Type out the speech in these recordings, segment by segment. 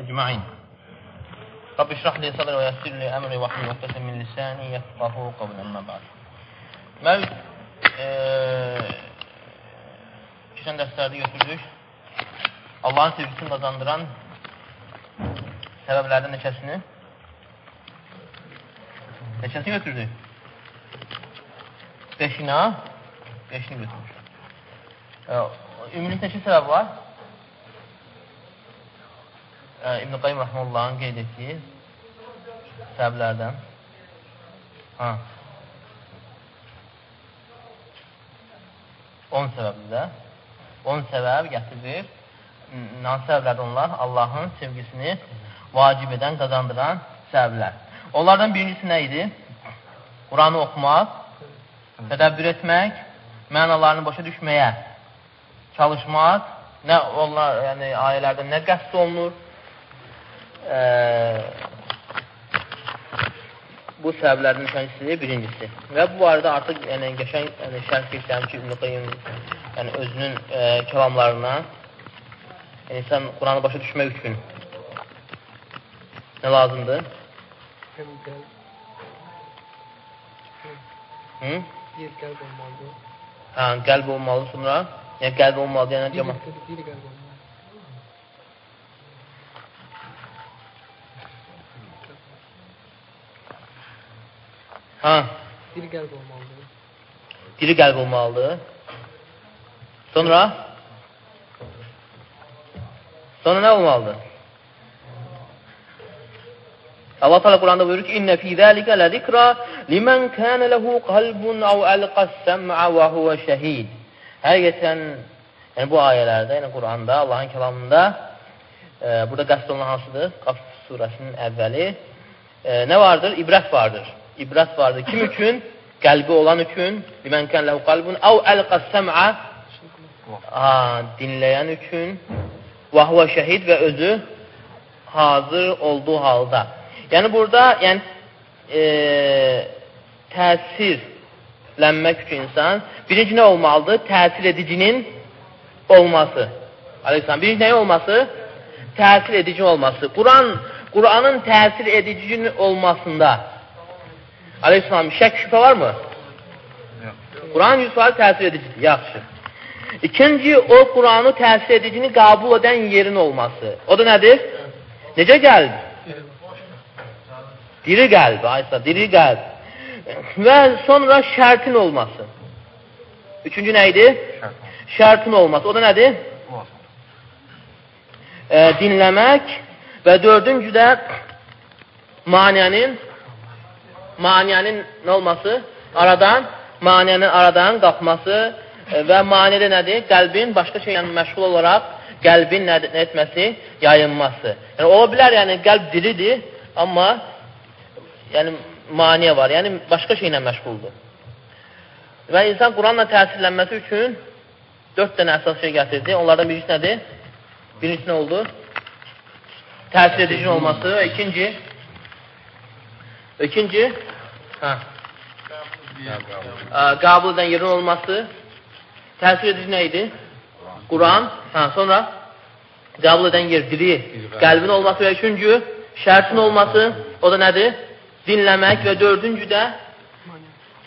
أجمعين رب اشرح لي صدري ويسر لي أمري واحلل عقدة من لساني يفقه قولا أما بعد Mən e, keçən dərslərdə götürdük. Allahın sevgisini qazandıran səbəblərdən neçəsini? Neçəsini götürdük? Beşina, beşini götürmüş. E, Ümumilik neçə səbəb var? İbn-i Qayyum Rəhməllahın qeyd etdiyi səbəblərdən. Ha. 10 səbəbdə 10 səbəb gətirir. Hansı səbəblərdir onlar? Allahın sevgisini vacib edən, qazandıran səbəblər. Onlardan birincisi nə idi? Quranı oxumaq, tədəbbür etmək, mənalarını başa düşməyə çalışmaq, nə onlar, yəni ayələrdə nə qəsd olunur? E, bu səbəblərdən ikincisi, birincisi. Və bu barədə artıq yəni, qəşəng yəni, şərh keçirəm ki, İbn-i yəni, özünün e, kəlamlarına yəni, insan Quranı başa düşmək üçün nə lazımdır? Hı? Bir qəlb olmalıdır. Hə, qəlb olmalı sonra. Yəni qəlb olmalı, yəni Bir, cəma. bir qəlb olmalı. Hə, Bir qəlb olmalıdır. diri qəlb olmalıdır. Sonra Sonra nə olmalıdır? Allah Teala Quranda buyurur ki: "İnne fi zalika la zikra limen kana lehu qalbun aw alqa as-sam'a wa huwa shahid." Həqiqətən yəni bu ayələrdə, yəni Quranda, Allahın kəlamında e, burada qəsd olunan hansıdır? Qaf surəsinin əvvəli e, nə vardır? İbrət vardır. İbrət vardır. Kim üçün? Qəlbi olan üçün. Limən kən lehu qalbun aw alqa as-sam'a dinləyən üçün və huve şəhid və özü hazır olduğu halda. Yəni burada yəni e, təsirlənmək üçün insan birinci nə olmalıdır? Təsir edicinin olması. Aleyhisselam. Birinci nə olması? Təsir edici olması. Quran Quranın təsir edicinin olmasında Aleyhisselam şək şübhə var mı? Quran 100% təsir edicidir. Yaxşı. İkinci, o Quranı təsir edicini qabul edən yerin olması. O da nədir? Necə qəlb? Diri qəlb, aysa, diri qəlb. Və sonra şərtin olması. Üçüncü nə idi? Şərtin olması. O da nədir? E, dinləmək və dördüncü də maniyənin maniyənin nə olması? Aradan, maniyənin aradan qalxması və manidə nədir? Qəlbin başqa şeylə məşğul olaraq qəlbin nə, nə etməsi? Yayınması. Yəni, ola bilər, yəni qəlb diridir, amma yəni, maniyə var, yəni başqa şeylə məşğuldur. Və insan Quranla təsirlənməsi üçün dörd dənə əsas şey gətirdi. Onlardan birisi nədir? Birincisi nə oldu? Təsir edici olması. İkinci, ikinci, hə, qabul edən yerin olması. Təsir edici nə idi? Quran. Hə, sonra qəbul edən yer diri, qəlbin olması və üçüncü şərtin olması. O da nədir? Dinləmək və dördüncü də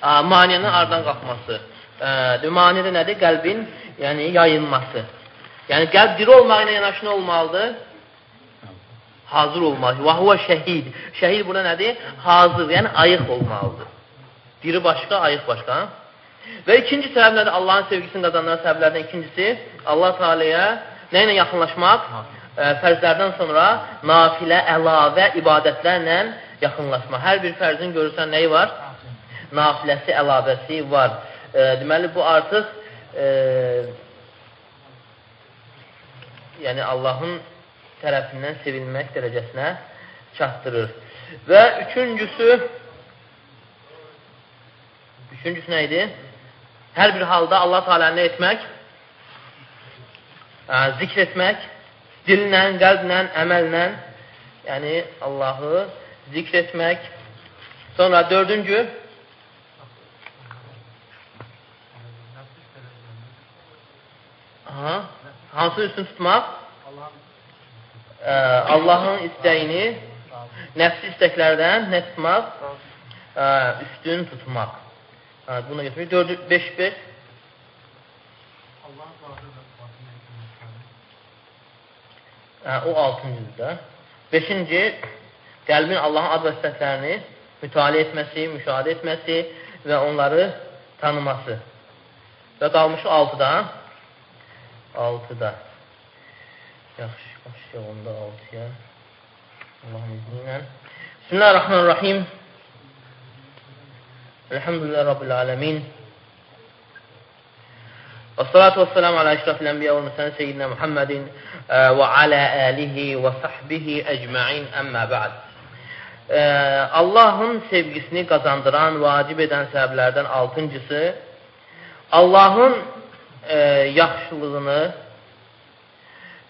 maniyənin aradan qalxması. E, maniyə də nədir? Qəlbin yəni yayınması. Yəni qəlb diri olmağı ilə yanaşı olmalıdır? Hazır olmalı. Və huve şəhid. Şəhid burada nədir? Hazır, yəni ayıq olmalıdır. Diri başqa, ayıq başqa. Və ikinci səbəb nədir? Allahın sevgisini qazandıran səbəblərdən ikincisi Allah Teala'ya nə ilə yaxınlaşmaq? E, fərzlərdən sonra nafilə, əlavə ibadətlərlə yaxınlaşma. Hər bir fərzin görürsən nəyi var? Nafiləsi, əlavəsi var. E, deməli, bu artıq e, yəni Allahın tərəfindən sevilmək dərəcəsinə çatdırır. Və üçüncüsü üçüncüsü nə idi? Hər bir halda Allah Teala nə etmək? Ə, zikr etmək, dillə, qəlblə, əməllə, yəni Allahı zikr etmək. Sonra dördüncü, Aha, hansı üstün tutmaq? Ə, Allahın istəyini nəfsi istəklərdən nə tutmaq? Ə, üstün tutmaq. Ə, buna götürmək. 4 5 5 Hə, o 6-cıdır. 5-ci qəlbin Allahın ad və sifətlərini mütaliə etməsi, müşahidə etməsi və onları tanıması. Və qalmışı 6-da. 6-da. Yaxşı, başlayaq onda 6-ya. Allahın izni ilə. Bismillahirrahmanirrahim. Elhamdülillah Rabbil alemin. Və salatu və selamu alə əşrafil ənbiya və məsələn seyyidinə Muhammedin və alə əlihi və sahbihi əcməin əmmə bə'd. Allahın sevgisini qazandıran, vacib edən səbəblərdən altıncısı, Allahın e, yaxşılığını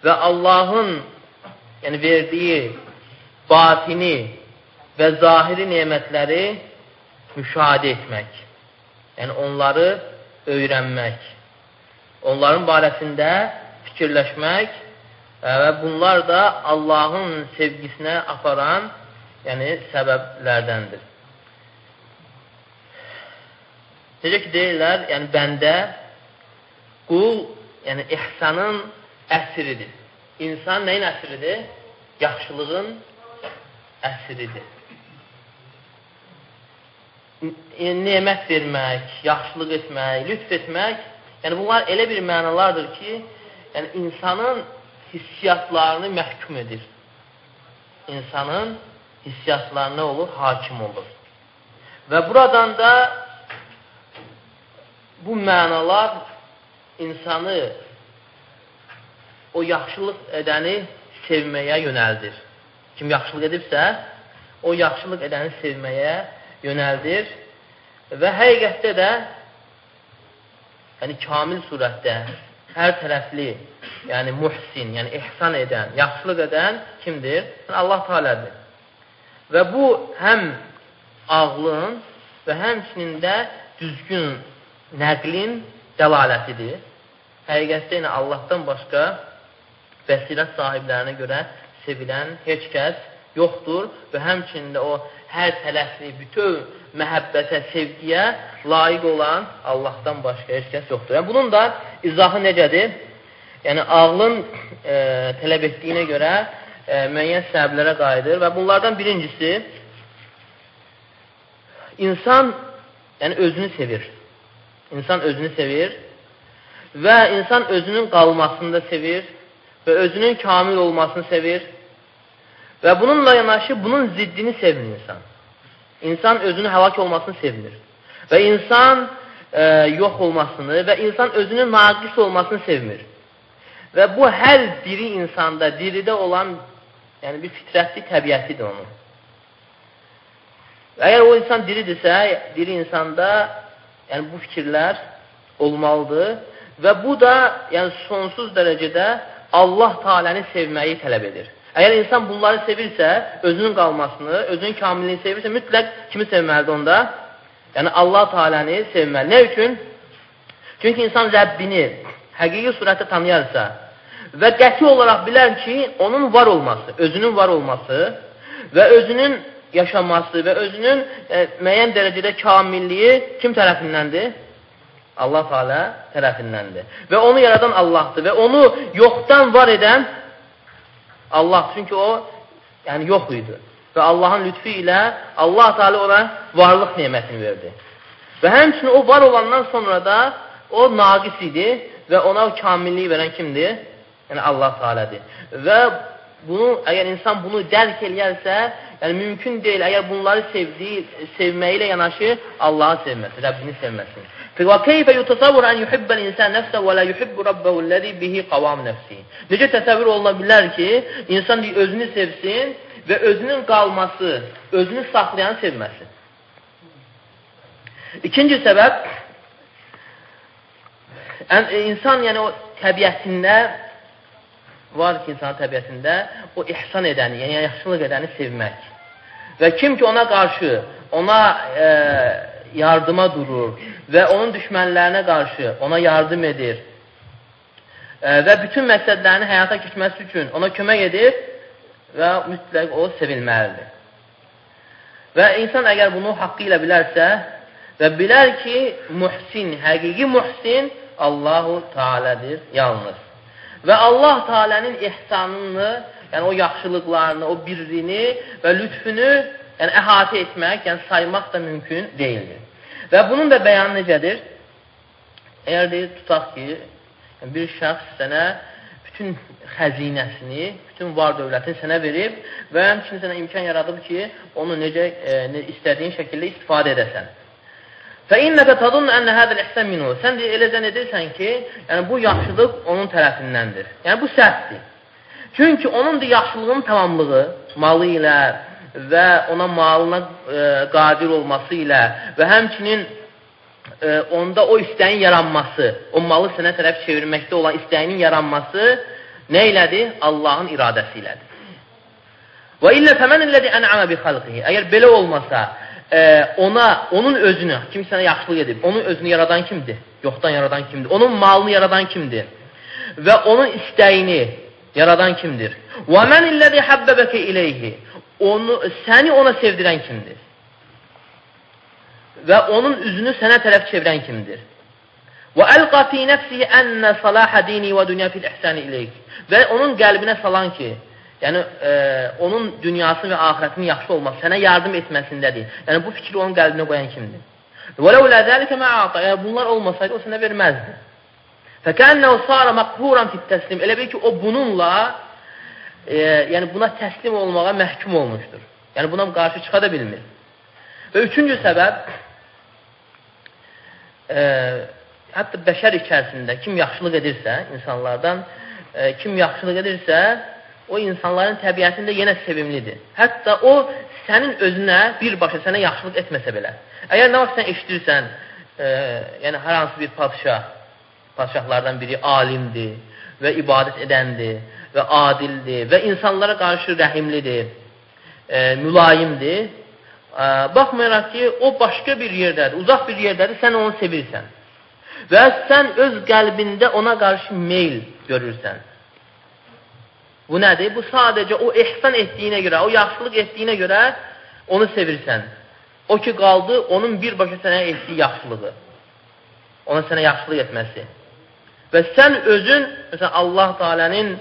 və Allahın yəni, verdiyi batini və zahiri nemətləri müşahidə etmək. Yəni, onları öyrənmək onların barəsində fikirləşmək və bunlar da Allahın sevgisinə aparan yəni, səbəblərdəndir. Necə ki, deyirlər, yəni bəndə qul, yəni ihsanın əsridir. İnsan nəyin əsridir? Yaxşılığın əsridir. Nemət vermək, yaxşılıq etmək, lütf etmək Yəni, bunlar elə bir mənalardır ki, yəni, insanın hissiyatlarını məhkum edir. İnsanın hissiyatlarına olur, hakim olur. Və buradan da bu mənalar insanı o yaxşılıq edəni sevməyə yönəldir. Kim yaxşılıq edibsə, o yaxşılıq edəni sevməyə yönəldir və həqiqətdə də yəni kamil surətdə hər tərəfli, yəni muhsin, yəni ihsan edən, yaxşılıq edən kimdir? Allah Teala'dır. Və bu həm ağlın və həmçinin də düzgün nəqlin dəlalətidir. Həqiqətdə yenə Allahdan başqa bəsirət sahiblərinə görə sevilən heç kəs yoxdur və həmçinin də o hər tərəfli, bütün məhəbbətə, sevgiyə layiq olan Allahdan başqa heç kəs yoxdur. Yəni, bunun da izahı necədir? Yəni, ağlın e, tələb etdiyinə görə e, müəyyən səbəblərə qayıdır və bunlardan birincisi insan yəni özünü sevir. İnsan özünü sevir və insan özünün qalmasını da sevir və özünün kamil olmasını sevir və bununla yanaşı bunun ziddini sevir insan. İnsan özünün həlak olmasını sevinir. Və insan e, yox olmasını və insan özünün naqis olmasını sevmir. Və bu hər diri insanda, diridə olan yəni bir fitrətli təbiətidir onun. Əgər o insan diridirsə, diri insanda yəni bu fikirlər olmalıdır və bu da yəni sonsuz dərəcədə Allah Taaləni sevməyi tələb edir. Əgər insan bunları sevirsə, özünün qalmasını, özünün kamilini sevirsə, mütləq kimi sevməlidir onda? Yəni, Allah Teala'nı sevməli. Nə üçün? Çünki insan Rəbbini həqiqi surətdə tanıyarsa və qəti olaraq bilər ki, onun var olması, özünün var olması və özünün yaşaması və özünün e, müəyyən dərəcədə kamilliyi kim tərəfindəndir? Allah Teala tərəfindəndir. Və onu yaradan Allahdır və onu yoxdan var edən Allah, çünki o yəni yox idi. Və Allahın lütfu ilə Allah Teala ona varlıq nemətini verdi. Və həmçinin o var olandan sonra da o naqis idi və ona kamilliyi verən kimdir? Yəni Allah Teala'dır. Və bunu əgər insan bunu dərk eləyərsə, yəni mümkün deyil, əgər bunları sevdiyi, sevməyi ilə yanaşı Allahı sevməsi, Rəbbini sevməsi. Və keyfə yutasavvur ən yuhibbel insan nəfsə və la yuhibbu rabbəhu ləzi bihi qavam nəfsi. Necə təsəvvür oluna bilər ki, insan özünü sevsin və özünün qalması, özünü saxlayanı sevməsi. İkinci səbəb, insan yəni o təbiətində var ki, insanın təbiətində o ihsan edəni, yəni yaxşılıq edəni sevmək. Və kim ki ona qarşı, ona e, yardıma durur və onun düşmənlərinə qarşı ona yardım edir e, və bütün məqsədlərini həyata keçməsi üçün ona kömək edir, və mütləq o sevilməlidir. Və insan əgər bunu haqqı ilə bilərsə və bilər ki, muhsin, həqiqi muhsin Allahu Teala'dır yalnız. Və Allah Teala'nın ihsanını, yəni o yaxşılıqlarını, o birrini və lütfünü yəni əhatə etmək, yəni saymaq da mümkün deyildir. Və bunun da bəyanı necədir? Əgər deyir, tutaq ki, yəni bir şəxs sənə bütün xəzinəsini, bütün var dövlətini sənə verib və həmçinin sənə imkan yaradıb ki, onu necə e, istədiyin şəkildə istifadə edəsən. Fə innəkə tadun ənə hədəl ihsən minhu. Sən elə zən edirsən ki, yəni bu yaxşılıq onun tərəfindəndir. Yəni bu səhvdir. Çünki onun da yaxşılığının tamamlığı malı ilə və ona malına e, qadir olması ilə və həmçinin e, onda o istəyin yaranması, o malı sənə tərəf çevirməkdə olan istəyinin yaranması nə ilədir? Allahın iradəsi ilədir. Və illə fəmən illədi ən'amə bi xalqihi. Əgər belə olmasa, e, ona, onun özünü, kim sənə yaxşılıq edib, onun özünü yaradan kimdir? Yoxdan yaradan kimdir? Onun malını yaradan kimdir? Və onun istəyini yaradan kimdir? Və mən illədi həbbəbəkə iləyhi. Onu, səni ona sevdirən kimdir? və onun üzünü sənə tərəf çevirən kimdir? Və əlqa fi nəfsihi ənə salaha dini və dünya fil ihsani ileyk. Və onun qəlbinə salan ki, yəni e, onun dünyası və axirətinin yaxşı olması sənə yardım etməsindədir. Yəni bu fikri onun qəlbinə qoyan kimdir? Və ləulə zəlikə mə'ata. Əgər bunlar olmasaydı o sənə verməzdi. Fəkənnəhu sara məqhuran fit təslim. Elə bil ki, o bununla e, yəni buna təslim olmağa məhkum olmuşdur. Yəni buna qarşı çıxa da bilmir. Və üçüncü səbəb e, hətta bəşər içərisində kim yaxşılıq edirsə, insanlardan e, kim yaxşılıq edirsə, o insanların təbiətində yenə sevimlidir. Hətta o sənin özünə birbaşa sənə yaxşılıq etməsə belə. Əgər nə vaxt sən eşidirsən, e, yəni hər hansı bir padşah, padşahlardan biri alimdir və ibadət edəndir və adildir və insanlara qarşı rəhimlidir, e, mülayimdir, baxmayaraq ki, o başqa bir yerdədir, uzaq bir yerdədir, sən onu sevirsən. Və sən öz qəlbində ona qarşı meyl görürsən. Bu nədir? Bu sadəcə o ehsan etdiyinə görə, o yaxşılıq etdiyinə görə onu sevirsən. O ki, qaldı onun birbaşa sənə etdiyi yaxşılığı. Ona sənə yaxşılıq etməsi. Və sən özün, məsələn, Allah Teala'nın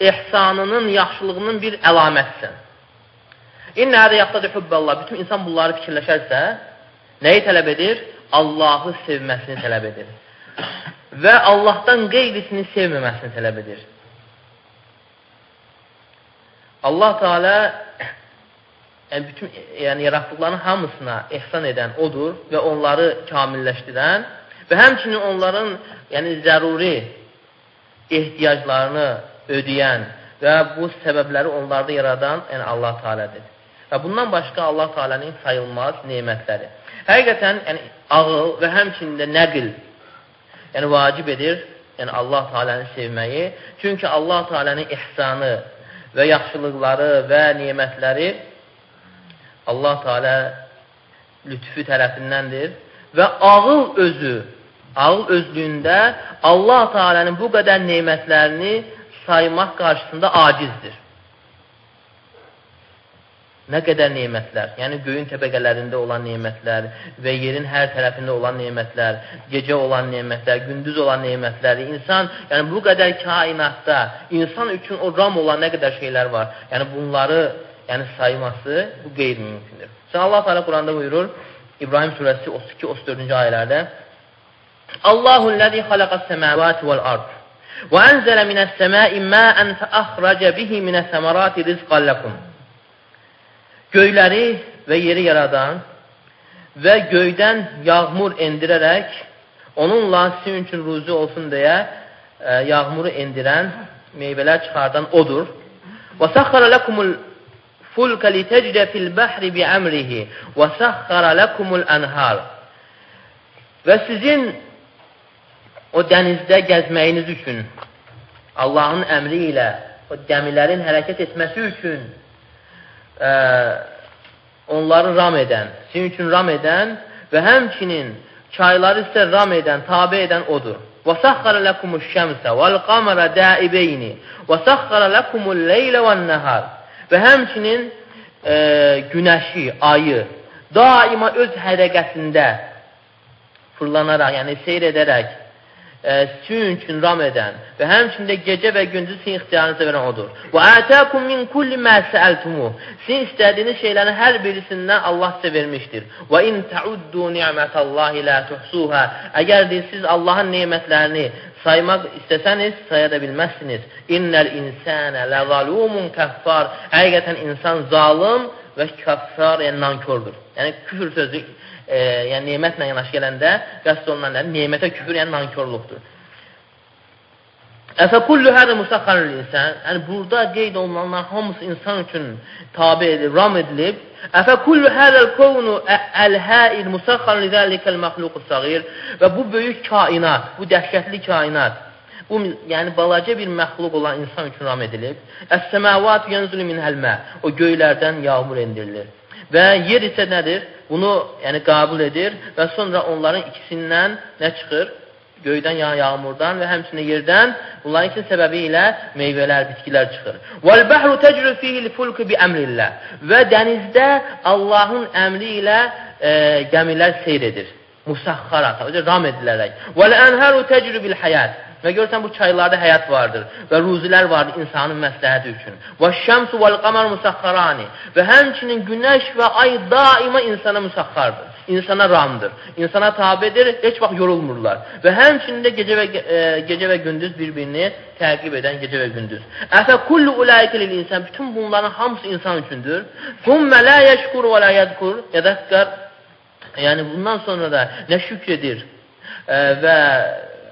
ehsanının, yaxşılığının bir əlamətsən. İnnə hədə yaxdadır hübbəllah. Bütün insan bunları fikirləşərsə, nəyi tələb edir? Allahı sevməsini tələb edir. Və Allahdan qeyrisini sevməməsini tələb edir. Allah Teala yəni bütün yəni yaratdıqlarının hamısına ehsan edən odur və onları kamilləşdirən və həmçinin onların yəni zəruri ehtiyaclarını ödəyən və bu səbəbləri onlarda yaradan yəni Allah Teala'dır. Və bundan başqa Allah Teala'nın sayılmaz nemətləri. Həqiqətən, yəni ağıl və həmçində nəql yəni vacib edir, yəni Allah Teala'nı sevməyi. Çünki Allah Teala'nın ihsanı və yaxşılıqları və nemətləri Allah Teala lütfü tərəfindəndir və ağıl özü, ağıl özlüyündə Allah Teala'nın bu qədər nemətlərini saymaq qarşısında acizdir. Nə qədər nemətlər, yəni göyün təbəqələrində olan nemətlər və yerin hər tərəfində olan nemətlər, gecə olan nemətlər, gündüz olan nemətləri, insan, yəni bu qədər kainatda insan üçün o ram olan nə qədər şeylər var, yəni bunları yəni sayması bu qeyri-mümkündür. Sən Allah Teala Quranda buyurur, İbrahim surəsi 32-34-cü ayələrdə Allahu ləzi xalaqas səmavati vəl ard və ənzələ minəs-səmai ma'an fa axraca bihi minəs-səmarati rizqan lakum göyləri və yeri yaradan və göydən yağmur endirərək onunla sizin üçün ruzi olsun deyə e, yağmuru endirən, meyvələr çıxardan odur. Və səxxara ləkumul fulka litəcdə fil bəhri bi əmrihi və səxxara ləkumul ənhar və sizin o dənizdə gəzməyiniz üçün Allahın əmri ilə o gəmilərin hərəkət etməsi üçün ə, onları ram edən, sizin üçün ram edən və həmçinin çayları isə ram edən, tabi edən odur. وَسَخَّرَ لَكُمُ الشَّمْسَ وَالْقَمَرَ دَائِبَيْنِ وَسَخَّرَ لَكُمُ اللَّيْلَ وَالنَّهَارِ və həmçinin e, günəşi, ayı daima öz hərəkətində fırlanaraq, yəni seyr edərək e, sizin üçün ram edən və həmçində gecə və gündüz sizin ixtiyarınıza verən odur. Və ətəkum min kulli mə səəltumu. Sizin istədiyiniz şeylərin hər birisindən Allah sizə vermişdir. Və in təuddu ni'metallahi la tuhsuha. Əgər siz Allahın nemətlərini saymaq istəsəniz, saya da bilməzsiniz. İnnəl insənə ləzalumun kəffar. Həqiqətən insan zalım və kəffar, yəni nankördür. Yəni küfür sözü e, yəni nemətlə yanaşı gələndə qəsd olunan nədir? Nemətə küfür, yəni nankörluqdur. Əfə kullu hədə musəxxanül insan, yəni burada qeyd olunanlar hamısı insan üçün tabi edilib, ram edilib. Əfə kullu hədəl kovnu əlhəil musəxxan lidəlikəl məxluqu sağir və bu böyük kainat, bu dəhşətli kainat, bu yəni balaca bir məxluq olan insan üçün ram edilib. Əs-səməvat yənzulu min həlmə, o göylərdən yağmur endirilir. Və yer isə nədir? Bunu yəni qəbul edir və sonra onların ikisindən nə çıxır? Göydən yağan yağmurdan və həmçinin yerdən bunların ikisi səbəbi ilə meyvələr, bitkilər çıxır. Vəl-bəhru təcrü fihil-fulku bi əmrillah. Və dənizdə Allahın əmri ilə e, gəmilər seyr edir. Musaxxarat, ram edilərək. Vəl-ənhəru təcrü bil-həyat. Və görürsən, bu çaylarda həyat vardır və ruzilər vardır insanın məsləhəti üçün. Və şəmsu vəl qamar musaxxarani və həmçinin günəş və ay daima insana musaxxardır. İnsana ramdır, insana tabidir, heç vaxt yorulmurlar. Və həmçinin də gecə və, e, gecə və gündüz bir-birini təqib edən gecə və gündüz. Əfə kullu ulaikə lil insan, bütün bunların hamısı insan üçündür. Thummə la yəşkur və la yədkur, yədəkkər, yəni bundan sonra da nə şükr edir e, və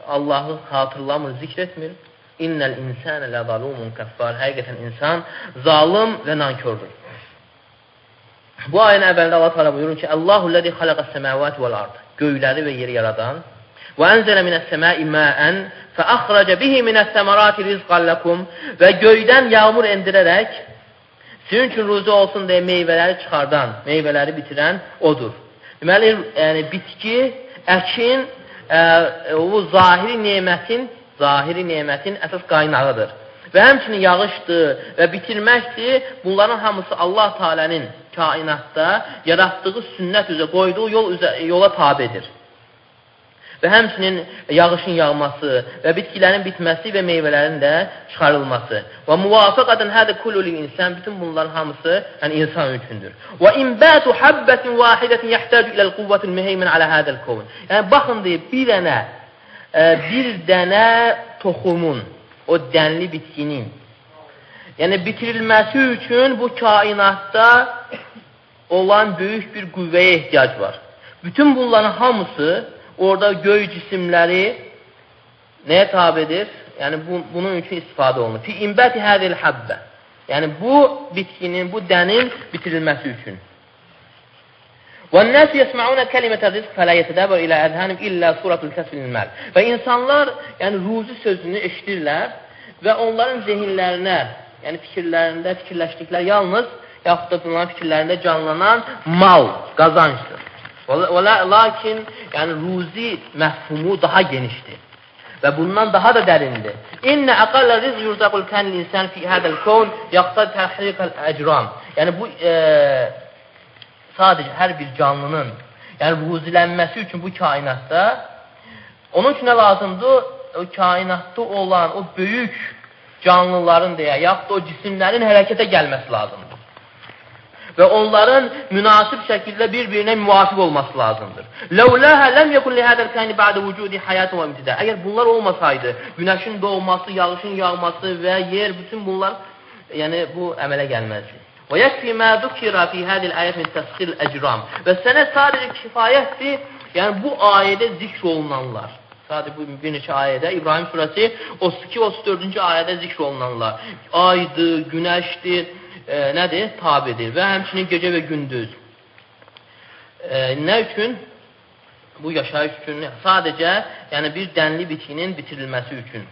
Allahı xatırlamır, zikr etmir. İnnəl insənə ləzalumun kəffar. Həqiqətən insan zalım və nankördür. Bu ayın əvvəlində Allah Teala buyurur ki, Allahu ləzi xalaqas semavati vel ard. Göyləri və yeri yaradan və ənzələ minəs-səmai ma'an fəəxraca bihi minəs-səmarati rizqan lakum və göydən yağmur endirərək sizin üçün ruzi olsun deyə meyvələri çıxardan, meyvələri bitirən odur. Deməli, yəni bitki, əkin ə, o zahiri nemətin, zahiri nemətin əsas qaynağıdır. Və həmçinin yağışdır və bitirməkdir. Bunların hamısı Allah Teala'nın kainatda yaratdığı sünnət üzrə qoyduğu yol üzrə, yola tabedir və həmçinin yağışın yağması və bitkilərin bitməsi və meyvələrin də çıxarılması. Və muvafaqatan hədə kullu lil insan bütün bunların hamısı yəni insan üçündür. Və inbatu habbatin wahidatin yahtaju ila al-quwwati al-muhaymin ala hada al-kawn. Yəni baxın deyib bir dənə e, bir dənə toxumun, o dənli bitkinin yəni bitirilməsi üçün bu kainatda olan böyük bir qüvvəyə ehtiyac var. Bütün bunların hamısı orada göy cisimləri nəyə tabidir? Yəni bu, bunun üçün istifadə olunur. Fi imbəti hədil habbə. Yəni bu bitkinin, bu dənin bitirilməsi üçün. وَالنَّاسِ يَسْمَعُونَ كَلِمَةَ الرِّزْقِ فَلَا يَتَدَبَرُ إِلَى أَذْهَانِهِمْ إِلَّا سُورَةُ الْكَسْبِ لِلْمَالِ Və insanlar yəni ruzi sözünü eşidirlər və onların zehinlərinə, yəni fikirlərində fikirləşdikləri yalnız yaxud da bunların fikirlərində canlanan mal, qazançdır. Lakin yəni ruzi məfhumu daha genişdir və bundan daha da dərindir. İnnə əqallə rizq yurzaqul kənl insan fi hədəl kon yaqtad təhriqəl əcram. Yəni bu e, sadəcə hər bir canlının yəni ruzilənməsi üçün bu kainatda onun üçün nə lazımdır? O kainatda olan o böyük canlıların deyə, yaxud da o cisimlərin hərəkətə gəlməsi lazımdır və onların münasib şəkildə bir-birinə müvafiq olması lazımdır. Ləuləhə ləm yekun lihədəl kəni bə'də vücudi həyatın və imtidə. Əgər bunlar olmasaydı, günəşin doğması, yağışın yağması və yer, bütün bunlar yəni bu əmələ gəlməzdi. Və yəkfi mə zukira fi hədil ayət min təsxil əcram. Və sənə sadəcə kifayətdir, yəni bu ayədə zikr olunanlar. Sadəcə bu bir neçə ayədə İbrahim surəsi 32-34-cü ayədə zikr olunanlar. Aydır, günəşdir, e, nədir? Tabidir və həmçinin gecə və gündüz. E, nə üçün? Bu yaşayış üçün sadəcə yəni bir dənli bitkinin bitirilməsi üçün.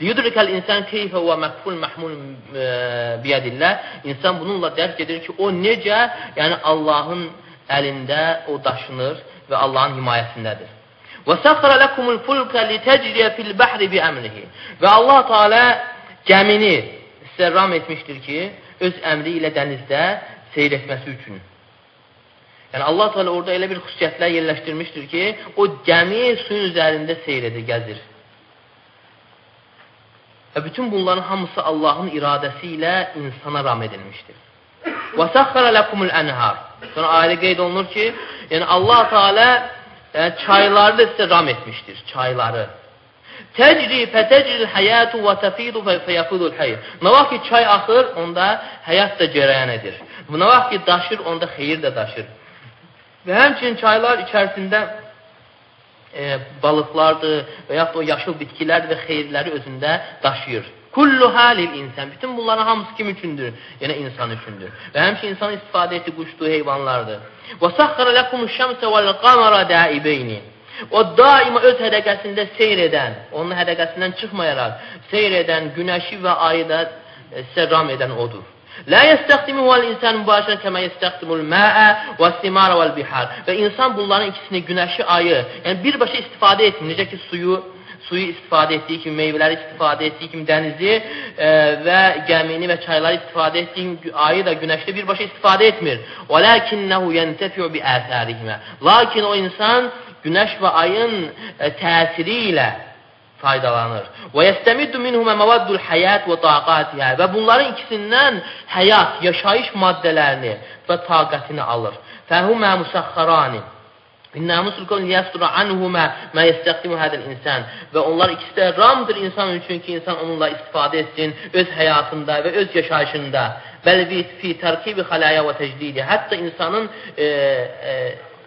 Liyudrikəl insan keyfə və məqful məhmul e, biyədillə İnsan bununla dərk edir ki, o necə yəni Allahın əlində o daşınır və Allahın himayəsindədir. Və səxrə ləkumul fulkə litəcriyə fil bəhri bi əmrihi. Və Allah Teala gəmini sizə ram etmişdir ki, öz əmri ilə dənizdə seyr etməsi üçün. Yəni Allah Teala orada elə bir xüsusiyyətlər yerləşdirmişdir ki, o gəmi suyun üzərində seyr edir, gəzir. Və bütün bunların hamısı Allahın iradəsi ilə insana ram edilmişdir. Və səxxərə ləkumul ənhar. Sonra ayədə qeyd olunur ki, yəni Allah Teala yəni, çayları da sizə ram etmişdir, çayları. Təcri fətəcril həyatu və təfidu fəyafudul həyr. Nə vaxt ki, çay axır, onda həyat da cərəyan edir. Nə vaxt ki, daşır, onda xeyir də daşır. Və həmçinin çaylar içərisində e, balıqlardır və yaxud o yaşıl bitkilər və xeyirləri özündə daşıyır. Kullu halil insan. Bütün bunların hamısı kim üçündür? Yəni insan üçündür. Və həmçinin insan istifadə etdiyi quşdur, heyvanlardır. Və saxxara lekumuş-şemse vel-qamara daibeyni. O daima öz hədəqəsində seyr edən, onun hədəqəsindən çıxmayaraq seyr edən, günəşi və ayı da e, sərram edən odur. La yastaqdimuhu al-insan mubasharatan kama yastaqdimul ma'a was-simara wal-bihar. Və insan bunların ikisini günəşi, ayı, yəni birbaşa istifadə etmir. Necə ki suyu, suyu istifadə etdiyi kimi, meyvələri istifadə etdiyi kimi dənizi e, və gəmini və çayları istifadə etdiyi kimi, ayı da günəşdə birbaşa istifadə etmir. Walakinnahu yantafi'u bi-atharihima. Lakin o insan günəş və ayın e, təsiri ilə faydalanır. Və yəstəmiddu minhumə məvaddul həyat və taqatihə və bunların ikisindən həyat, yaşayış maddələrini və taqətini alır. Fəhumə musaxxarani İnnəmusul qol yəsdura anhumə mə yəstəxdimu hədəl insan və onlar ikisi də ramdır insan üçün ki, insan onunla istifadə etsin öz həyatında və öz yaşayışında. Bəl fi tərkibi xalaya və təcdidi. Hətta insanın e, e,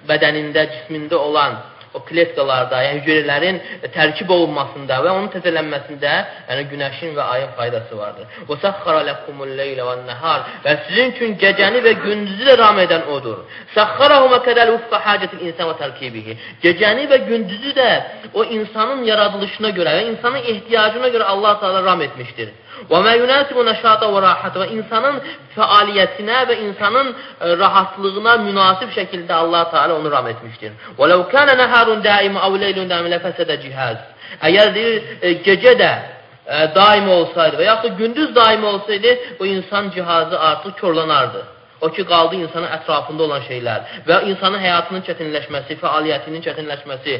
bədənində, cismində olan o kletkalarda, yəni hüceyrələrin tərkib olunmasında və onun təzələnməsində yəni günəşin və ayın faydası vardır. Və səxxara ləkumul leylə və nəhar və sizin üçün gecəni və gündüzü də ram edən odur. Səxxarahuma kədəl ufqa hacətil insan və tərkibihi. Gecəni və gündüzü də o insanın yaradılışına görə və insanın ehtiyacına görə Allah Teala ram etmişdir. Və mə yunəsibu nəşata və rahatı və insanın fəaliyyətinə və insanın e, rahatlığına münasib şəkildə Allah Teala onu ram etmişdir. Və ləv kənə nəharun daim əv leylun daim ləfəsədə cihaz. Əgər deyir, e, gecə də e, daim olsaydı və yaxud da gündüz daim olsaydı, bu insan cihazı artıq körlanardı. O ki, qaldı insanın ətrafında olan şeylər və insanın həyatının çətinləşməsi, fəaliyyətinin çətinləşməsi.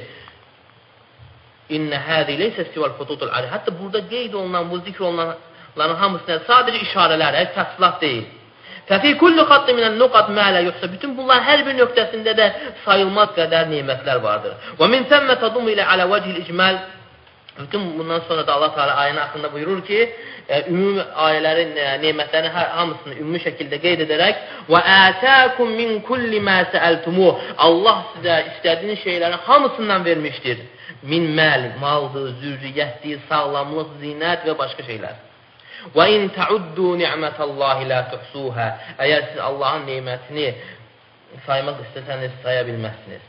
İnnə həzi leysə sival fututul ali. Hətta burada qeyd olunan, bu zikr olunan Bunların hamısına sadəcə işarələr, yəni təfsilat deyil. Fəfi kulli xattı minən nuqat mələ yoxsa bütün bunların hər bir nöqtəsində də sayılmaz qədər nemətlər vardır. Və min səmmə tadum ilə alə vəcihil icməl Bütün bundan sonra da Allah Teala ayənin haqqında buyurur ki, e, ümumi ayələrin e, nemətlərini hamısını ümumi şəkildə qeyd edərək və ətəkum min kulli mə səəltumu Allah sizə istədiyiniz şeylərin hamısından vermişdir. Min məl, maldır, zürriyyətdir, sağlamlıq, zinət və başqa şeylər. Və in ta'uddu ni'metallahi la tuhsuha. Əgər siz Allahın nemətini saymaq istəsəniz, saya bilməzsiniz.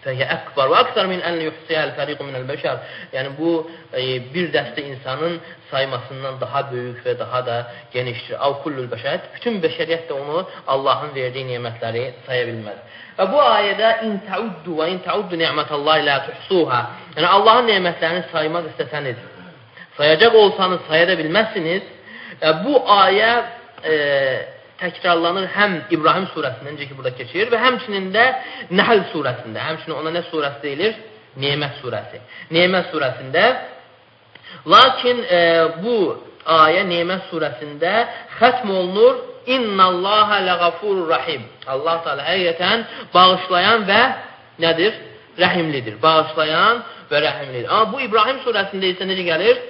Fəhiyyə əkbar və əksər min ən yuhsiyəl fəriqu minəl bəşər. Yəni, bu, e, bir dəstə insanın saymasından daha böyük və daha da genişdir. Av kullul bəşərət. Bütün bəşəriyyət də onu Allahın verdiyi nemətləri saya bilməz. Və bu ayədə in ta'uddu və in ta'uddu ni'metallahi la tuhsuha. Yəni, Allahın nemətlərini saymaq istəsəniz, sayacaq olsanız saya da bu ayə e, təkrarlanır həm İbrahim surəsində, necə ki, burada keçir və həmçinin də Nəhl surəsində. Həmçinin ona nə surəsi deyilir? Nemət surəsi. Nemət surəsində lakin e, bu ayə Nemət surəsində xətm olunur İnnallaha ləğafurur rahim. Allah Teala həqiqətən bağışlayan və nədir? Rəhimlidir. Bağışlayan və rəhimlidir. Amma bu İbrahim surəsində isə necə gəlir?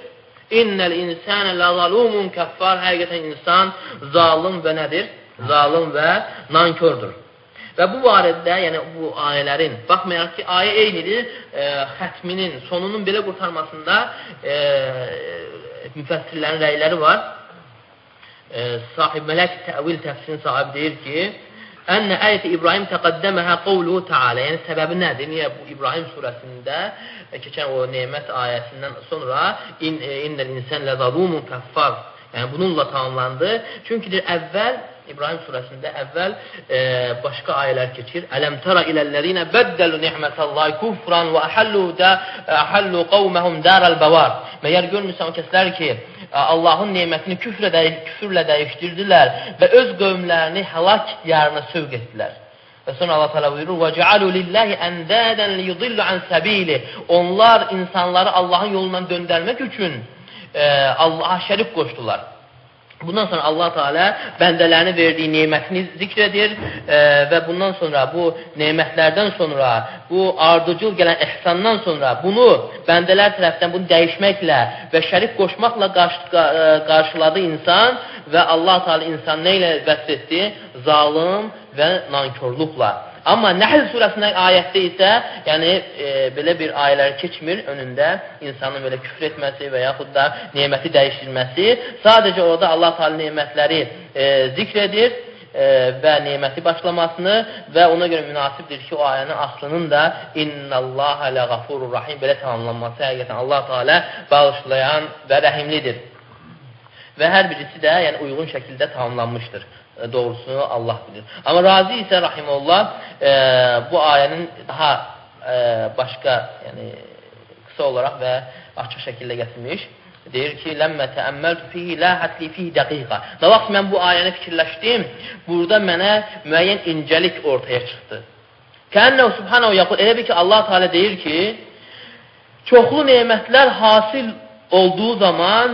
İnnəl insənə ləzalumun kəffar. Həqiqətən insan zalım və nədir? Zalım və nankördür. Və bu barədə, yəni bu ayələrin, baxmayaraq ki, ayə eynidir, e, xətminin, sonunun belə qurtarmasında e, müfəssirlərin rəyləri var. E, sahib Mələk Təvil təfsirin sahibi deyir ki, Ənə ayət İbrahim təqəddəməhə qovluhu Teala. Yəni səbəbi nədir? Niyə bu İbrahim surəsində keçən o nemət ayəsindən sonra in, e, innəl insən ləzalumun kəffar. Yəni bununla tamamlandı. Çünki deyir, əvvəl İbrahim surəsində əvvəl e, başqa ayələr keçir. Ələm tara iləllezina bəddəlu ni'metallahi kufran və əhallu da əhallu qavməhum daral bavar. Məyər görmürsən o kəslər ki, Allahın nemətini küfrlə, dəyiş, küfrlə dəyişdirdilər və öz qövmlərini həlak yarına sövq etdilər. Və sonra Allah təala buyurur: "Və cealu lillahi andadan liyudillu an sabili." Onlar insanları Allahın yolundan döndərmək üçün e, Allaha şərik qoşdular. Bundan sonra Allah Teala bəndələrini verdiyi nemətini zikr edir e, və bundan sonra bu nemətlərdən sonra, bu ardıcıl gələn ehsandan sonra bunu bəndələr tərəfindən bunu dəyişməklə və şərik qoşmaqla qarşı, e, qarşıladı insan və Allah Teala insan nə ilə vəsf etdi? Zalım və nankorluqla. Amma Nəhl surəsində ayətdə isə, yəni e, belə bir ayələr keçmir önündə insanın belə küfr etməsi və yaxud da neməti dəyişdirməsi. Sadəcə orada Allah Teala nemətləri e, zikr edir e, və neməti başlamasını və ona görə münasibdir ki, o ayənin axlının da innallaha ləğafurur rahim belə tamamlanması həqiqətən Allah Teala bağışlayan və rəhimlidir. Və hər birisi də yəni uyğun şəkildə tamamlanmışdır. E, doğrusunu Allah bilir. Amma Razi isə rahimullah e, bu ayənin daha e, başqa, yəni qısa olaraq və açıq şəkildə gətirmiş. Deyir ki, "Ləmmə təəmməltu fihi la hatli fihi dəqiqa." Nə vaxt mən bu ayəni fikirləşdim, burada mənə müəyyən incəlik ortaya çıxdı. Kənnə subhanahu yaqul elə bir ki, Allah Teala deyir ki, çoxlu nemətlər hasil olduğu zaman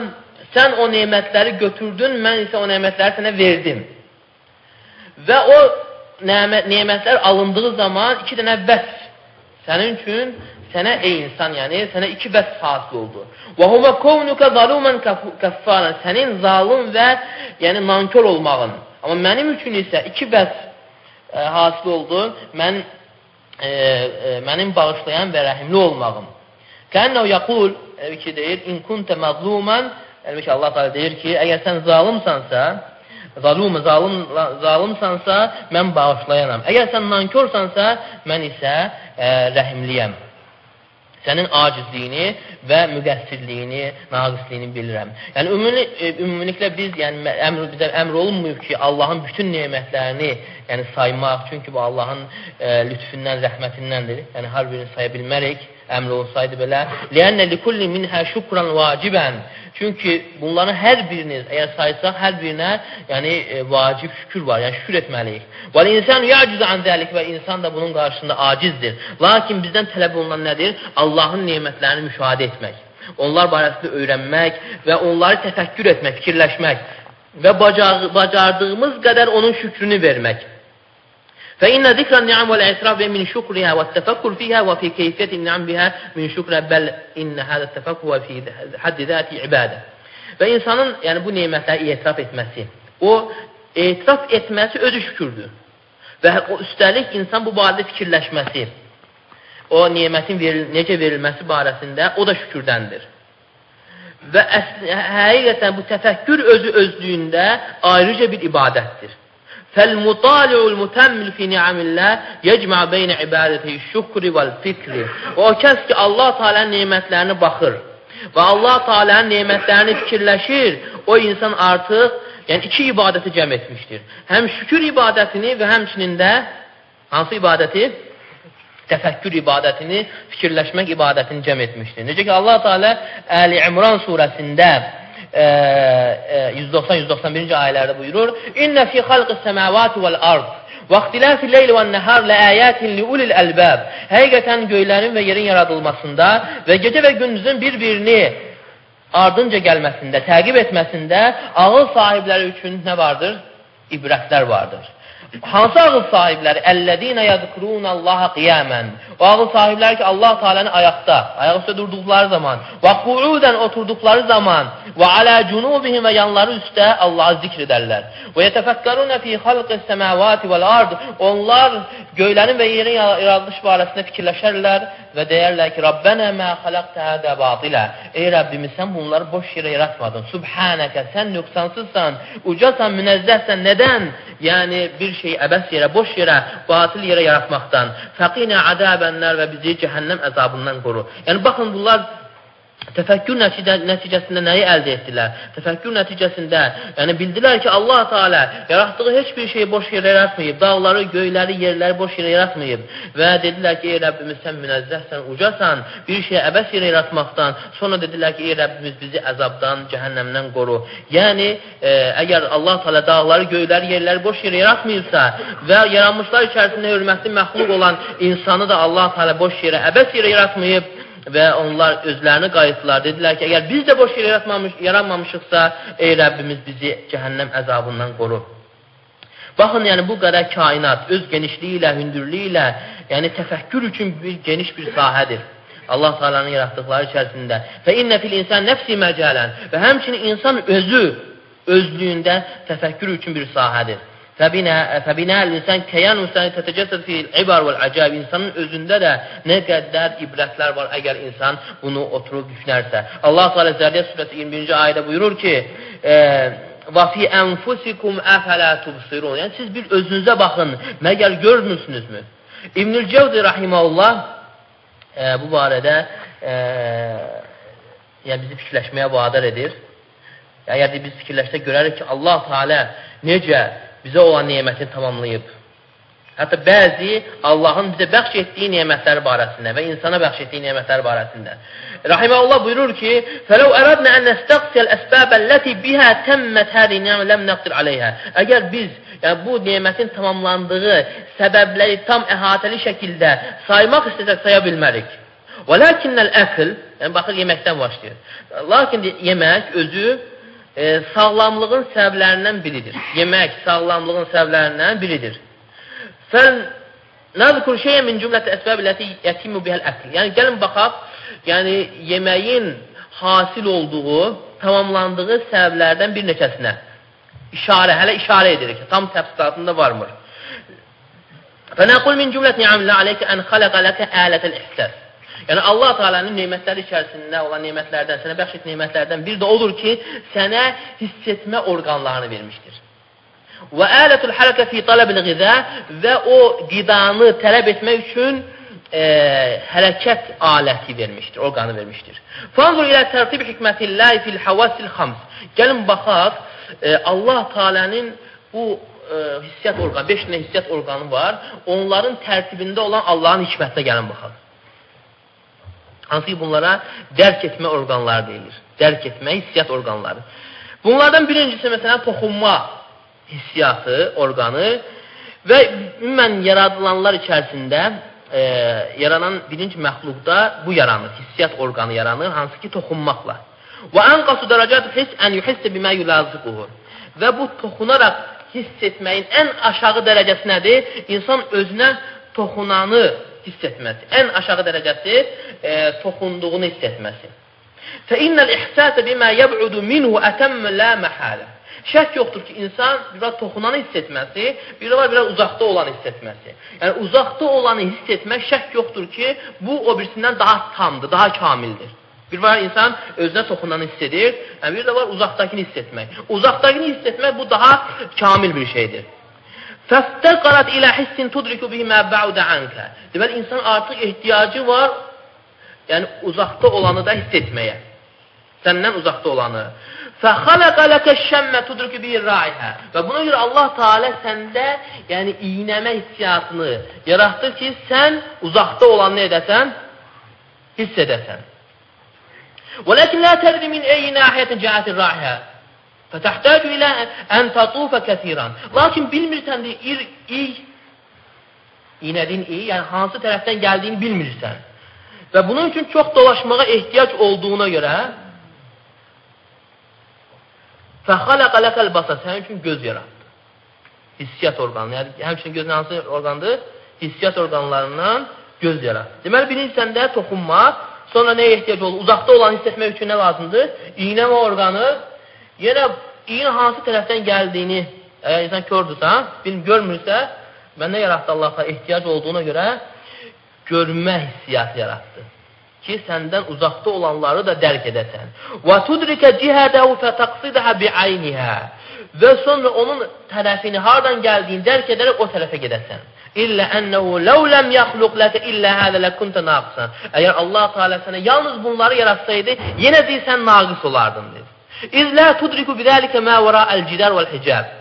sən o nemətləri götürdün, mən isə o nemətləri sənə verdim. Və o nemətlər alındığı zaman iki dənə vəsf sənin üçün sənə ey insan, yəni sənə iki vəsf hasil oldu. Və huvə kavnuka zaluman kəffaran. Sənin zalım və yəni nankör olmağın. Amma mənim üçün isə iki vəsf e, hasil oldu. Mən e, e, mənim bağışlayan və rəhimli olmağım. Kənnə yəni ki deyir, in kunta mazluman, yəni ki Allah Teala deyir ki, əgər sən zalımsansa, zalum, zalım, zalımsansa, mən bağışlayanam. Əgər sən nankorsansa, mən isə ə, rəhimliyəm. Sənin acizliyini və müqəssirliyini, naqisliyini bilirəm. Yəni, ümumi, e, ümumiliklə biz, yəni, əmr, bizə əmr olunmuyub ki, Allahın bütün nemətlərini yəni, saymaq, çünki bu Allahın e, lütfündən, rəhmətindəndir. Yəni, hər birini saya bilmərik əmr olsaydı belə. Liənnə likulli minhə şükran vacibən. Çünki bunların hər biriniz, əgər saysaq, hər birinə yəni, e, vacib şükür var, yəni şükür etməliyik. Və insan yacizə an dəlik və insan da bunun qarşısında acizdir. Lakin bizdən tələb olunan nədir? Allahın nemətlərini müşahidə etmək, onlar barəsində öyrənmək və onları təfəkkür etmək, fikirləşmək və bacar bacardığımız qədər onun şükrünü vermək. فإن ذكر النعم والإعتراف من شكرها والتفكر فيها وفي كيفية النعم بها من şükr bel inne hada tefakkur fi haddi zati ibadə. Və insanın yəni bu nemətləri etiraf etməsi, o etiraf etməsi özü şükürdür. Və o üstəlik insan bu barədə fikirləşməsi, o nemətin veril necə verilməsi barəsində o da şükürdəndir. Və əsl, həqiqətən bu təfəkkür özü özlüyündə ayrıca bir ibadətdir. Fəl-mutalul mutəmmil fi ni'amillah yecma beyn ibadəti şükri vel fikri. O kəs ki Allah Taala'nın nemətlərini baxır və Allah Taala'nın nemətlərini fikirləşir, o insan artıq yəni iki ibadəti cəm etmişdir. Həm şükür ibadətini və həmçinin də hansı ibadəti? Təfəkkür ibadətini, fikirləşmək ibadətini cəm etmişdir. Necə ki Allah Taala Əli İmran surəsində 190-191-ci ayələrdə buyurur: "İnne fi xalqis semavati vel ard və ixtilafil leyli ven nahar laayatin liulil albab." Həqiqətən göylərin və yerin yaradılmasında və gecə və gündüzün bir-birini ardınca gəlməsində, təqib etməsində ağıl sahibləri üçün nə vardır? İbrətlər vardır. Hansı ağıl sahibləri? Əllədinə yəzkurunallaha qiyamən. O ağıl sahibləri ki, Allah Teala'nı ayaqda, ayaq üstə durduqları zaman, və qu'udən oturduqları zaman, və alə cunubihim və yanları üstə Allahı zikr edərlər. Və yetəfəkkərunə fi xalqis səməvati vəl ard. Onlar göylərin və yerin yaradılış barəsində fikirləşərlər və deyərlər ki, Rabbənə mə xalaqtə hədə batilə. Ey Rəbbimiz, sən bunları boş yerə yaratmadın. Subhanəkə, sən nöqsansızsan, ucasan, münəzzəhsən. Nədən? Yəni, bir şey əbəs yerə, boş yerə, batil yerə yaratmaqdan. Fəqinə ədəbənlər və bizi cəhənnəm əzabından qoru. Yəni, baxın, bunlar Təfəkkür nəticə, nəticəsində nəyi əldə etdilər? Təfəkkür nəticəsində, yəni bildilər ki, Allah Teala yaratdığı heç bir şeyi boş yerə yaratmayıb. Dağları, göyləri, yerləri boş yerə yaratmayıb. Və dedilər ki, ey Rəbbimiz sən münezzəhsən, ucasan, bir şeyi əbəs yerə yaratmaqdan. Sonra dedilər ki, ey Rəbbimiz bizi əzabdan, cəhənnəmdən qoru. Yəni, e, əgər Allah Teala dağları, göyləri, yerləri boş yerə yaratmayıbsa və yaranmışlar içərisində hörmətli məxluq olan insanı da Allah Teala boş yerə, əbəs yerə yaratmayıb, və onlar özlərini qayıtdılar. Dedilər ki, əgər biz də boş yer yaratmamış, yaranmamışıqsa, ey Rəbbimiz bizi cəhənnəm əzabından qoru. Baxın, yəni bu qədər kainat öz genişliyi ilə, hündürlüyü ilə, yəni təfəkkür üçün bir geniş bir sahədir. Allah Taala'nın yaratdıqları içərisində. Və innə fil insan nəfsi məcələn və həmçinin insan özü özlüyündə təfəkkür üçün bir sahədir. Fəbinə insan kəyan insan tətəcəssəd fi ibar vəl əcəb. İnsanın özündə də nə qədər ibrətlər var əgər insan bunu oturub düşünərsə. Allah Teala Zəriyyət surəsi 21-ci ayədə buyurur ki, e, və fi enfusikum əfələ tubsirun. Yəni siz bir özünüzə baxın, məgər görmürsünüzmü? İbnül Cevzi rahimehullah e, bu barədə e, yəni bizi fikirləşməyə vadar edir. Əgər biz fikirləşsə görərik ki, Allah Teala necə bizə olan nemətini tamamlayıb. Hətta bəzi Allahın bizə bəxş etdiyi nemətlər barəsində və insana bəxş etdiyi nemətlər barəsində. Rahiməhullah buyurur ki: "Fələv əradna an nastaqsil əsbab allati biha tammat hadi ni'mə lam naqdir alayha." Əgər biz yəni bu nemətin tamamlandığı səbəbləri tam əhatəli şəkildə saymaq istəsək saya bilmərik. Velakinnel akl, yəni baxır yeməkdən başlayır. Lakin yemək özü e, sağlamlığın səbəblərindən biridir. Yemək sağlamlığın səbəblərindən biridir. Fəl nəzkur şeyə min cümləti əsbəb ləti yətimu bihəl əkl. Yəni, gəlin baxaq, yəni yeməyin hasil olduğu, tamamlandığı səbəblərdən bir neçəsinə. İşarə, hələ işarə edirik. Tam təfsilatında varmır. Fənəqul min cümlət ni'amillə aleykə ən xaləqə ləkə ələtəl ihsəs. Yəni Allah Taala'nın nemətləri içərisində olan nemətlərdən, sənə bəxş etdiyi nemətlərdən bir də odur ki, sənə hiss etmə orqanlarını vermişdir. Və alətul hərəkə fi talabil qiza və o qidanı tələb etmək üçün e, hərəkət aləti vermişdir, orqanı vermişdir. Fanzur ilə tərtib hikmətillahi fil havasil xams. Gəlin baxaq, e, Allah Taala'nın bu e, hissiyyat orqanı, 5 dənə hissiyyat orqanı var. Onların tərtibində olan Allahın hikmətinə gəlin baxaq. Hansı ki, bunlara dərk etmə orqanları deyilir. Dərk etmə, hissiyyat orqanları. Bunlardan birincisi, məsələn, toxunma hissiyatı, orqanı və ümumən yaradılanlar içərisində e, yaranan birinci məxluqda bu yaranır, hissiyat orqanı yaranır, hansı ki, toxunmaqla. Və ən qasu dərəcət hiss ən yuhissə bimə yulaziquhu. Və bu toxunaraq hiss etməyin ən aşağı dərəcəsi nədir? İnsan özünə toxunanı hiss etməsi. Ən aşağı dərəcəsi e, toxunduğunu hiss etməsi. Fə innəl ihsəsə bimə yəb'udu minhu ətəmmə lə məhələ. Şək yoxdur ki, insan biraz toxunanı hiss etməsi, bir var biraz uzaqda olanı hiss etməsi. Yəni, uzaqda olanı hiss etmək şək yoxdur ki, bu o birisindən daha tamdır, daha kamildir. Bir var insan özünə toxunanı hiss edir, yəni bir də var uzaqdakini hiss etmək. Uzaqdakini hiss etmək bu daha kamil bir şeydir. Fəftəqarat ilə hissin tudriku bihi məbəudə ənkə. Deməli, insan artıq ehtiyacı var, yəni uzaqda olanı da hiss etməyə. Səndən uzaqda olanı. Fəxaləqə ləkə şəmmə tudriku bihi raihə. Və buna görə Allah Teala səndə, yəni iynəmə hissiyatını yaratdı ki, sən uzaqda olanı edəsən, hiss edəsən. Və ləkin lə tədri min eyni nahiyyətin cəhətin raihə. Fətəhtəcu ilə ən tatufə kəsiran. Lakin bilmirsən de, ir, iy, iynədin iy, yəni hansı tərəfdən gəldiyini bilmirsən. Və bunun üçün çox dolaşmağa ehtiyac olduğuna görə fəxaləqə ləkəl basa, sənin üçün göz yaratdı. Hissiyyat orqanı. Yəni, həmçinin gözün hansı orqandır? Hissiyyat orqanlarından göz yaratdı. Deməli, birinci səndə toxunma, sonra nəyə ehtiyac olur? Uzaqda olan hiss etmək üçün nə lazımdır? İynəmə orqanı, Yenə iyin hansı tərəfdən gəldiyini, əgər insan kördürsə, bilm, görmürsə, məndə yaratdı Allah'a ehtiyac olduğuna görə görmə hissiyatı yaratdı. Ki, səndən uzaqda olanları da dərk edəsən. Və tudrikə cihədəhu fətəqsidəhə bi'aynihə Və sonra onun tərəfini hardan gəldiyini dərk edərək o tərəfə gedəsən. İllə ənəhu ləv ləm yaxluq ləkə illə hədə ləkunta naqisan. Əgər Allah Teala sənə yalnız bunları yaratsaydı, yenə deyirsən naqis olardın dedi. İz lə tudriku bidəlikə mə vəra əl-cidər vəl-hicab.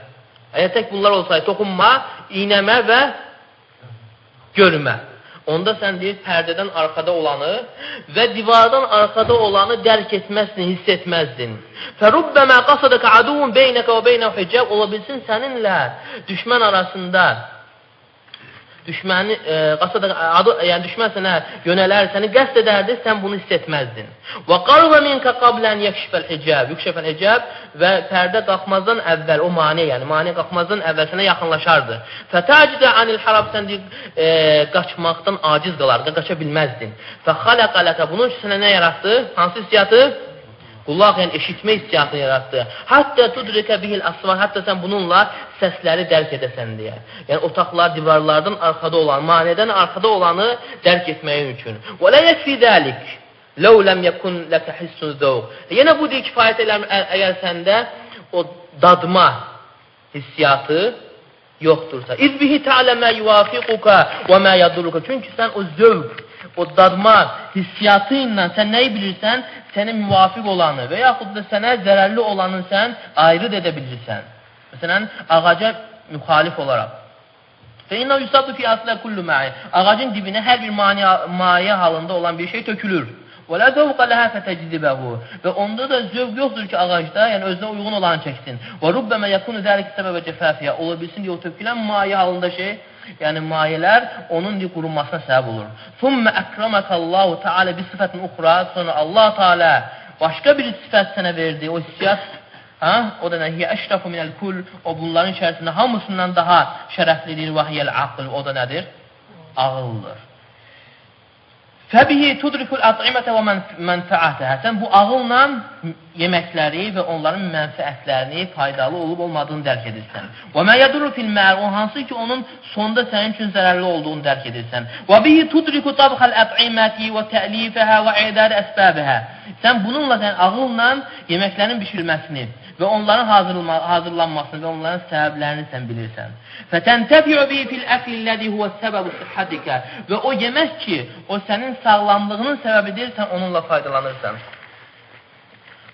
Əgər tək bunlar olsaydı, toxunma, iynəmə və görmə. Onda sən deyir, pərdədən arxada olanı və divardan arxada olanı dərk etməzdin, hiss etməzdin. Fərubbəmə qasadəkə aduvun beynəkə və beynəv hicab ola bilsin səninlə düşmən arasında düşməni e, qasada adı yəni düşmən sənə yönələr, səni qəsd edərdi, sən bunu hiss etməzdin. Və qarva minka qablan yakşifal hicab, yukşifal hicab və pərdə qalxmazdan əvvəl o mane, yəni mane qalxmazdan əvvəl sənə yaxınlaşardı. Fətacida anil harab sən e, qaçmaqdan aciz qalardı, qaça bilməzdin. Fə xalaqa laka bunun üçün sənə nə yaratdı? Hansı hissiyatı? Qulaq, yəni eşitmə hissiyatını yaratdı. Hətta tudrikə bihil asvar, hətta sən bununla səsləri dərk edəsən deyə. Yəni otaqlar, divarlardan arxada olan, manədən arxada olanı dərk etməyin üçün. Və la yəkfi dəlik. Ləv ləm yəkun ləkə hissun zəvq. Yenə bu deyil kifayət edər əgər səndə o dadma hissiyatı yoxdursa. İzbihi ta'ləmə yuvafiquka və mə yadurruka. Çünki sən o zövq, o dadma hissiyatı ilə sən nəyi bilirsən? Sənə müvafiq olanı və yaxud da sənə zərərli olanı sən ayrı edə bilirsən. Məsələn, ağaca müxalif olaraq. Fə inna yusabdu fi aslə kullu ma'i. Ağacın dibinə hər bir maye halında olan bir şey tökülür. Və la zəvqə ləhə fətəcdibəhu. Və onda da zövq yoxdur ki, ağacda, yəni özünə uyğun olanı çəksin. Və rubbəmə yakunu dəlik səbəbə cəfəfiyə. Ola bilsin ki, o tökülən maye halında şey, yəni mayələr onun qurunmasına səbəb olur. Thumma əkraməkallahu Teala bi sifətin uxra. Sonra Allah Teala başqa bir sifət sənə verdi. O hissiyat Ha? O da nəhiyə əşrafu minəl kul. O bunların içərisində hamısından daha şərəflidir. Və hiyəl aql. O da nədir? Ağıldır. Fəbihi tudrikul at'imətə və mənfəətəhə. Sən bu ağılla yeməkləri və onların mənfəətlərini, faydalı olub olmadığını dərk edirsən. Və mə yəduru fil məl, o hansı ki onun sonda sənin üçün zərərli olduğunu dərk edirsən. Və bihi tudriku tabxal at'iməti və təlifəhə və idad əsbəbəhə. Sən bununla sən ağılla yeməklərin bişirilməsini və onların hazırlanmasını və onların səbəblərini sən bilirsən. Fətəntəfi'u bi fil əkli ləzi huvə səbəbu sihhatikə və o yemək ki, o sənin sağlamlığının səbəbidir, sən onunla faydalanırsan.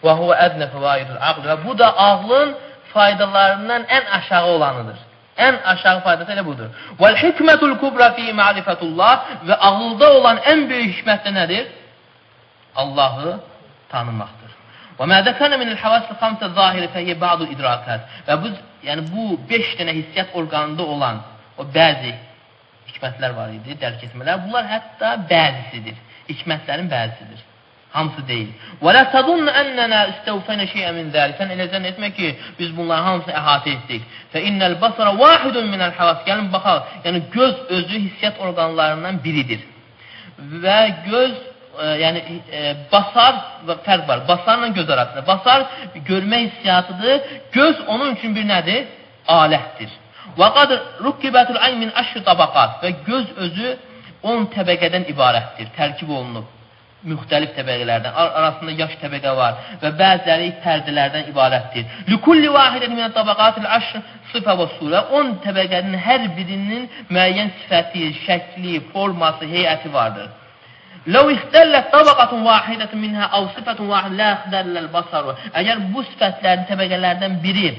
Və huvə ədnə fəvaidul aql və bu da ağlın faydalarından ən aşağı olanıdır. Ən aşağı faydası elə budur. Vəl hikmətul kubra fi ma'rifatullah və ağılda olan ən böyük hikmət də nədir? Allahı tanımaqdır. Və mə zəkərə minəl həvəsil xamsə zahiri fəhiyyə ba'du idrakət. Və bu, yəni bu 5 dənə hissiyyat orqanında olan o bəzi hikmətlər var idi, dərk etmələr. Bunlar hətta bəzisidir. Hikmətlərin bəzisidir. Hamısı deyil. Və la tadun ennena istəvfənə şeyə min zəlik. Sən elə zənn etmə ki, biz bunların hamısını əhatə etdik. Fə innəl basara vahidun minəl havas. Gəlin baxaq. Yəni göz özü hissiyat orqanlarından biridir. Və göz e, yəni e, basar və fərq var. Basarla göz arasında. Basar görmə hissiyatıdır. Göz onun üçün bir nədir? Alətdir. Və qad rukkibətul ayn min aşr tabaqat və göz özü 10 təbəqədən ibarətdir, tərkib olunub müxtəlif təbəqələrdən. Ar arasında yaş təbəqə var və bəziləri pərdələrdən ibarətdir. Likulli vahidətin min tabaqatil aşr sıfə və surə 10 təbəqənin hər birinin müəyyən sifəti, şəkli, forması, heyəti vardır. Ləv ixtəllət tabaqatun vahidətun minhə əv sifətun vahid lə ixtəlləl basaru. Əgər bu sifətlərin təbəqələrdən biri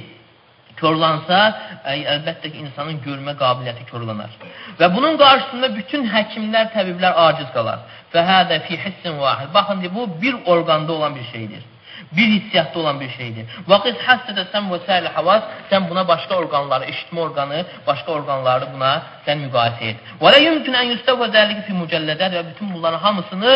korlansa, əlbəttə ki, insanın görmə qabiliyyəti korlanar. Və bunun qarşısında bütün həkimlər, təbiblər aciz qalar. Və hədə fi hissin vahid. Baxın, bu bir orqanda olan bir şeydir bir hissiyatda olan bir şeydir. Vaqis həssədə sən və səhl havas, sən buna başqa orqanları, eşitmə orqanı, başqa orqanları buna sən müqayisə et. Və la yumkin an yustəvə zəlikə fi mücəllədət və bütün bunların hamısını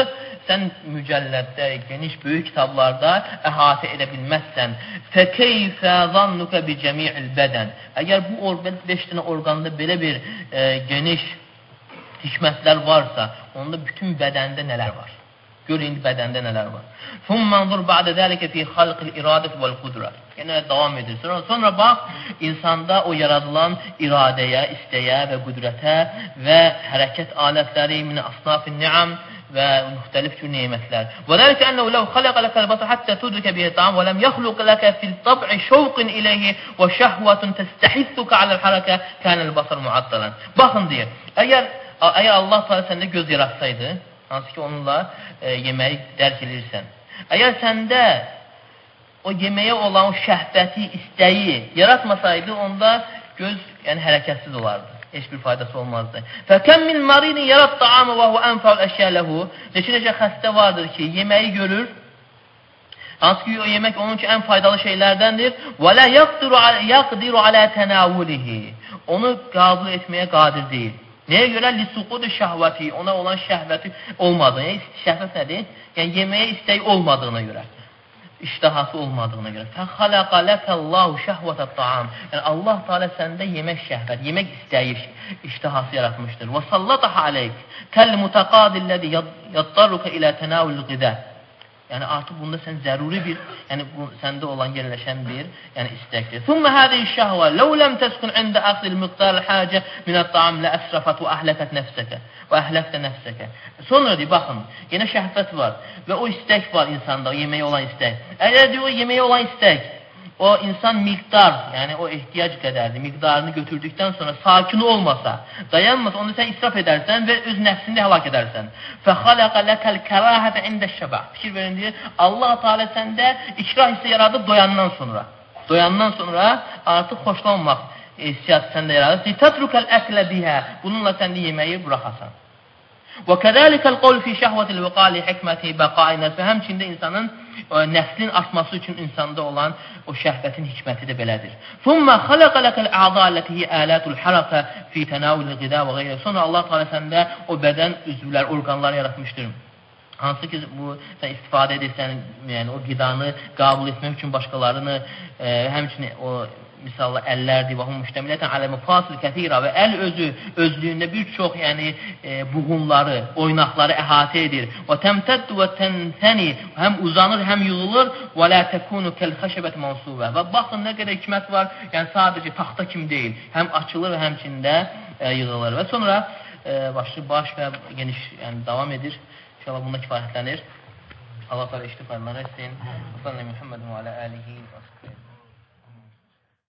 sən mücəlləddə, geniş böyük kitablarda əhatə edə bilməzsən. Fəkeyfə zannuka bi cəmi'il bədən. Əgər bu orqan 5 dənə orqanda belə bir e, geniş hikmətlər varsa, onda bütün bədəndə nələr var? Gör indi bədəndə nələr var. Summanzur ba'də zəlikə fi xalqil iradət vəl qudrə. Yəni, davam edir. Sonra, sonra bax, insanda o yaradılan iradəyə, istəyə və qüdrətə və hərəkət alətləri, minə asnafin ni'am və müxtəlif cür nemətlər. Və zəlikə ənəhu law xalaqa lakal basar hatta tudrika bihi ta'am və lam yakhluq laka fil tab'i shawqun ilayhi və şəhvətun təstəhissuka aləl haraka kana al-basar mu'attalan. Baxın deyir. Əgər əgər Allah Taala səndə göz yaratsaydı, hansı ki onunla e, yeməyi dərk edirsən. Əgər səndə o yeməyə olan o şəhvəti, istəyi yaratmasaydı, onda göz yəni hərəkətsiz olardı. Heç bir faydası olmazdı. Fəkəm min maridin yarat ta'amı və hu ənfəul əşyələhu. Neçə-neçə xəstə vardır ki, yeməyi görür, hansı ki, o yemək onun üçün ən faydalı şeylərdəndir. Və lə yaqdiru alə tənavülihi. Onu qəbul etməyə qadir deyil. Nəyə görə? Lisuqudu şəhvəti, ona olan şəhvəti olmadığına, yəni, şəhvət nədir? Yəni, yeməyə istəyi olmadığına görə iştahası olmadığına görə. Fəxalaqa ləkəllahu şəhvətət taam. Yəni Allah Teala səndə yemək şəhvət, yemək istəyi, iştahası yaratmışdır. Və sallataha aleyk kəl mutaqadilləzi yaddaruka ilə tənavül qidə. Yəni artıq bunda sən zəruri bir, yəni bu səndə olan yerləşən bir, yəni istəkdir. Thumma hadihi şəhvə law lam taskun inda aqdil miqdar al-haca min at-ta'am la asrafat və ahlakat nafsaka və əhləkdə nəfsəkə. Sonra deyir, baxın, yenə şəhvət var və o istək var insanda, o yeməyə olan istək. Əgər deyir, o yeməyə olan istək, o insan miqdar, yəni o ehtiyac qədərdir, miqdarını götürdükdən sonra sakin olmasa, dayanmasa, onu sən israf edərsən və öz nəfsini həlak edərsən. Fəxaləqə ləkəl kərahətə ində şəbə. Fikir verin deyir, Allah Teala səndə ikrah hissə yaradıb doyandan sonra. Doyandan sonra artıq xoşlanmaq hissiyat səndə yaradır. Litatrukal əklə bihə. Bununla sən yeməyi buraxasan. Və kəzəlikəl qol fi şəhvətil vəqali hikməti bəqai nəsfə. Həmçində insanın e, nəslin artması üçün insanda olan o şəhvətin hikməti də belədir. Thumma xalaqa lakal a'za allati hi alatul haraka fi tanawul qida və qeyri. Sonra Allah Teala səndə o bədən üzvlər, orqanlar yaratmışdır. Hansı ki bu sən istifadə edirsən, yəni o qidanı qəbul etmək üçün başqalarını, e, həmçinin o misallar əllərdir və hum müştəmilətən alə müfasil kəthira və əl özü özlüyündə bir çox yəni e, buğumları, oynaqları əhatə edir. Və təmtəddu və təntəni həm uzanır, həm yığılır və la təkunu kəl xəşəbət mansubə. Və baxın nə qədər hikmət var. Yəni sadəcə taxta kimi deyil, həm açılır və həmçində e, yığılır. Və sonra e, başlı baş və geniş yəni davam edir. İnşallah bunda kifayətlənir. Allah təala iştifalələr etsin. Sallallahu Muhammed və alə alihi